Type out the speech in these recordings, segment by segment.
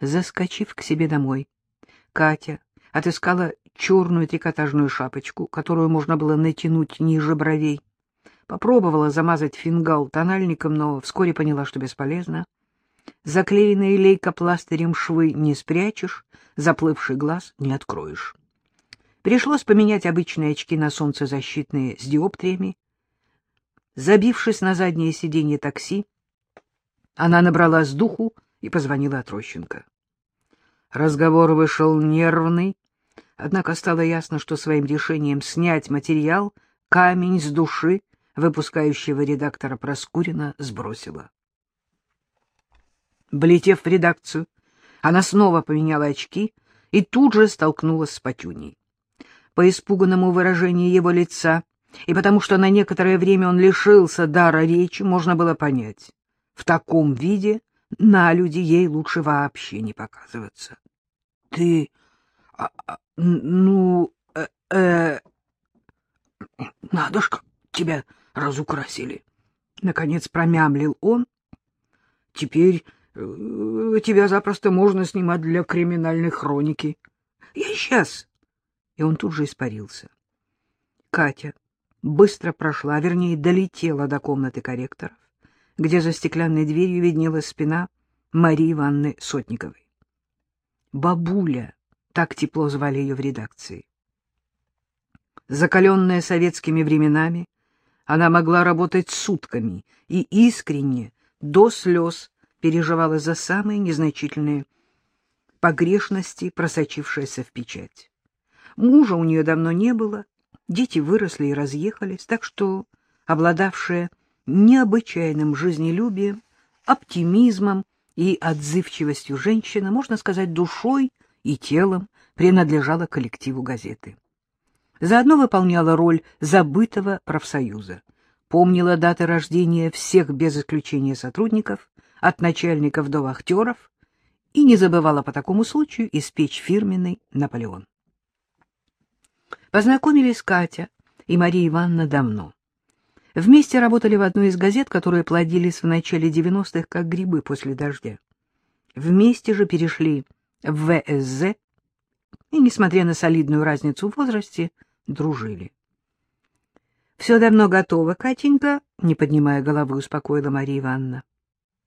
Заскочив к себе домой, Катя отыскала черную трикотажную шапочку, которую можно было натянуть ниже бровей. Попробовала замазать фингал тональником, но вскоре поняла, что бесполезно. Заклеенные лейкопластырем швы не спрячешь, заплывший глаз не откроешь. Пришлось поменять обычные очки на солнцезащитные с диоптриями. Забившись на заднее сиденье такси, она набралась духу и позвонила Отрощенко. Разговор вышел нервный, однако стало ясно, что своим решением снять материал камень с души выпускающего редактора Проскурина сбросила. Влетев в редакцию, она снова поменяла очки и тут же столкнулась с Патюней. По испуганному выражению его лица и потому что на некоторое время он лишился дара речи, можно было понять. В таком виде на люди ей лучше вообще не показываться. — Ты... А, а, ну... Э, э, надо ж, как тебя разукрасили. Наконец промямлил он. — Теперь э, тебя запросто можно снимать для криминальной хроники. Я сейчас. И он тут же испарился. Катя быстро прошла, вернее, долетела до комнаты корректоров, где за стеклянной дверью виднелась спина Марии Ивановны Сотниковой. Бабуля, так тепло звали ее в редакции. Закаленная советскими временами, она могла работать сутками и искренне, до слез, переживала за самые незначительные погрешности, просочившиеся в печать. Мужа у нее давно не было, дети выросли и разъехались, так что, обладавшая необычайным жизнелюбием, оптимизмом и отзывчивостью женщина, можно сказать, душой и телом принадлежала коллективу газеты. Заодно выполняла роль забытого профсоюза, помнила даты рождения всех без исключения сотрудников, от начальников до вахтеров, и не забывала по такому случаю испечь фирменный Наполеон. Познакомились Катя и Мария Ивановна давно. Вместе работали в одной из газет, которые плодились в начале 90-х, как грибы после дождя. Вместе же перешли в ВСЗ, и, несмотря на солидную разницу в возрасте, дружили. — Все давно готово, Катенька, — не поднимая головы, успокоила Мария Ивановна.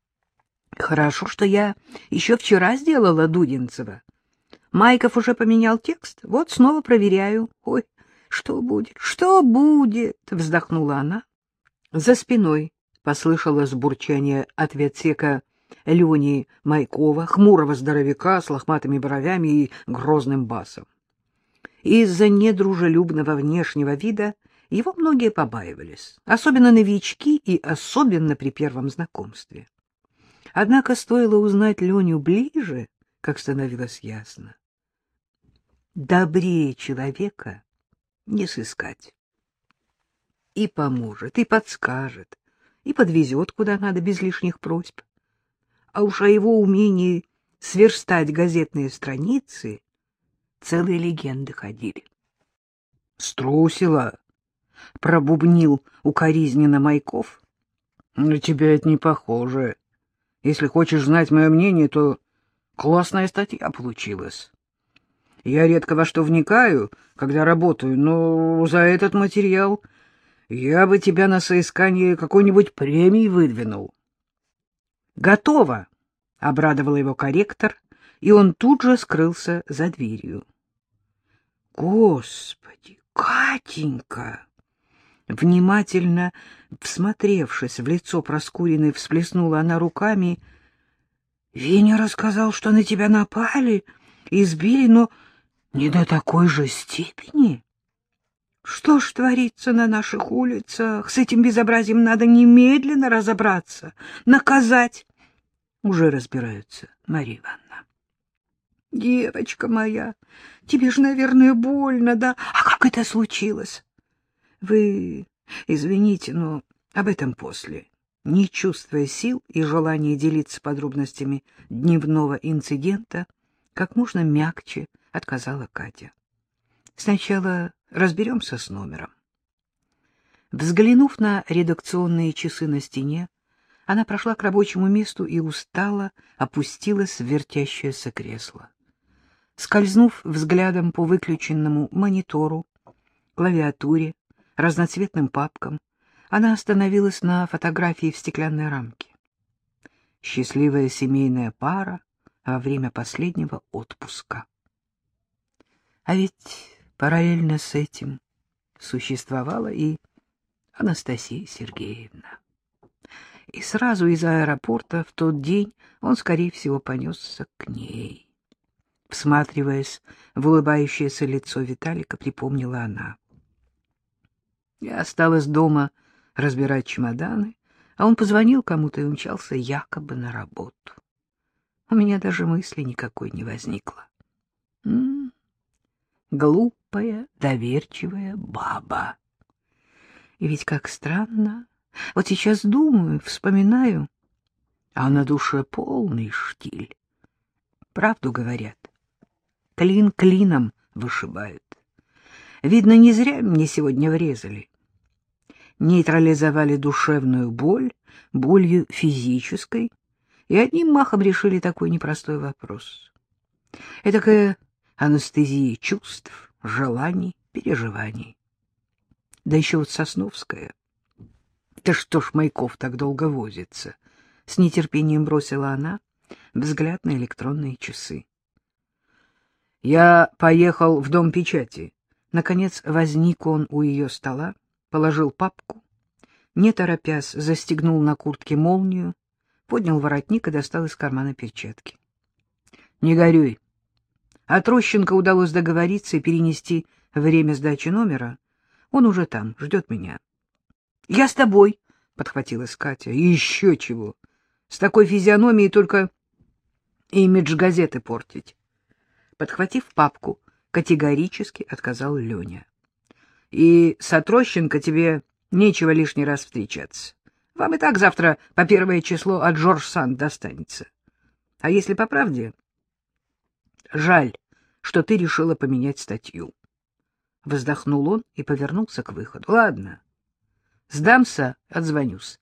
— Хорошо, что я еще вчера сделала Дудинцева. Майков уже поменял текст, вот снова проверяю. Ой, что будет, что будет, — вздохнула она. За спиной послышалось бурчание ответсека Лени Майкова, хмурого здоровяка с лохматыми бровями и грозным басом. Из-за недружелюбного внешнего вида его многие побаивались, особенно новички и особенно при первом знакомстве. Однако стоило узнать Леню ближе, как становилось ясно. Добрее человека не сыскать. И поможет, и подскажет, и подвезет куда надо без лишних просьб. А уж о его умении сверстать газетные страницы целые легенды ходили. — Струсила, — пробубнил укоризненно Майков. — На тебя это не похоже. Если хочешь знать мое мнение, то классная статья получилась. Я редко во что вникаю, когда работаю, но за этот материал я бы тебя на соискание какой-нибудь премии выдвинул. — Готово! — обрадовал его корректор, и он тут же скрылся за дверью. Господи, Катенька! Внимательно всмотревшись в лицо Проскуриной, всплеснула она руками. Веня рассказал, что на тебя напали, избили, но не до такой же степени. Что ж творится на наших улицах? С этим безобразием надо немедленно разобраться, наказать. Уже разбираются, Мария Ивановна. Девочка моя, тебе же, наверное, больно, да? А как это случилось? Вы извините, но об этом после. Не чувствуя сил и желания делиться подробностями дневного инцидента, как можно мягче отказала Катя. Сначала разберемся с номером. Взглянув на редакционные часы на стене, Она прошла к рабочему месту и устало опустилась в вертящееся кресло. Скользнув взглядом по выключенному монитору, клавиатуре, разноцветным папкам, она остановилась на фотографии в стеклянной рамке. Счастливая семейная пара во время последнего отпуска. А ведь параллельно с этим существовала и Анастасия Сергеевна. И сразу из аэропорта в тот день он, скорее всего, понесся к ней. Всматриваясь в улыбающееся лицо Виталика, припомнила она. Я осталась дома разбирать чемоданы, а он позвонил кому-то и умчался якобы на работу. У меня даже мысли никакой не возникло. М -м, глупая, доверчивая баба. И ведь как странно. Вот сейчас думаю, вспоминаю, а на душе полный штиль. Правду говорят. Клин клином вышибают. Видно, не зря мне сегодня врезали. Нейтрализовали душевную боль, болью физической, и одним махом решили такой непростой вопрос. Этакая анестезия чувств, желаний, переживаний да еще вот Сосновская. Да что ж Майков так долго возится? С нетерпением бросила она взгляд на электронные часы. Я поехал в дом печати. Наконец возник он у ее стола, положил папку, не торопясь застегнул на куртке молнию, поднял воротник и достал из кармана перчатки. — Не горюй. От Рощенко удалось договориться и перенести время сдачи номера он уже там, ждет меня. — Я с тобой, — подхватилась Катя. — еще чего. С такой физиономией только имидж газеты портить. Подхватив папку, категорически отказал Леня. — И с Отрощенко тебе нечего лишний раз встречаться. Вам и так завтра по первое число от Жорж Санд достанется. А если по правде? Жаль, что ты решила поменять статью. Вздохнул он и повернулся к выходу. — Ладно, сдамся, отзвонюсь.